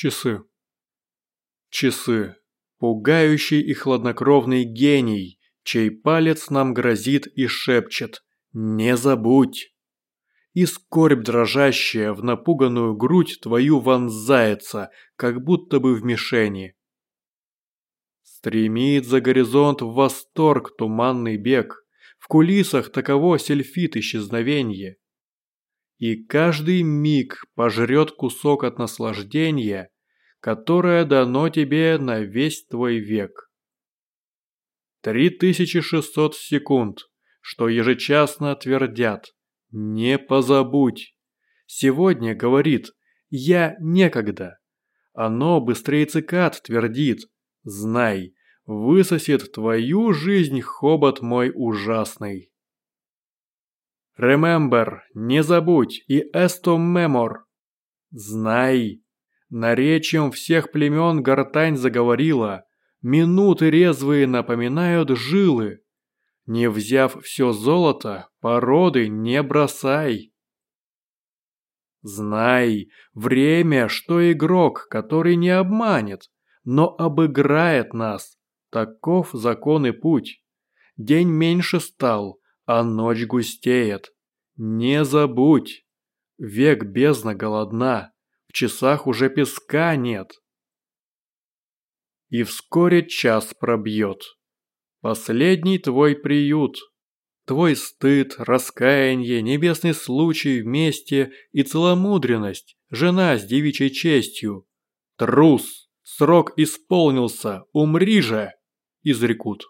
Часы. Часы. Пугающий и хладнокровный гений, чей палец нам грозит и шепчет «Не забудь!» И скорбь дрожащая в напуганную грудь твою вонзается, как будто бы в мишени. Стремит за горизонт в восторг туманный бег, в кулисах таково сельфит исчезновенье. И каждый миг пожрет кусок от наслаждения, которое дано тебе на весь твой век. 3600 секунд, что ежечасно твердят «Не позабудь». Сегодня говорит «Я некогда». Оно быстрее цикад твердит Знай, высосет твою жизнь хобот мой ужасный. Remember, не забудь, и esto memor. Знай, наречием всех племен гортань заговорила, минуты резвые напоминают жилы. Не взяв все золото, породы не бросай. Знай, время, что игрок, который не обманет, но обыграет нас. Таков закон и путь. День меньше стал, а ночь густеет. Не забудь. Век бездна голодна, в часах уже песка нет. И вскоре час пробьет. Последний твой приют. Твой стыд, раскаяние, небесный случай вместе и целомудренность, жена с девичьей честью. Трус! Срок исполнился, умри же!» изрекут.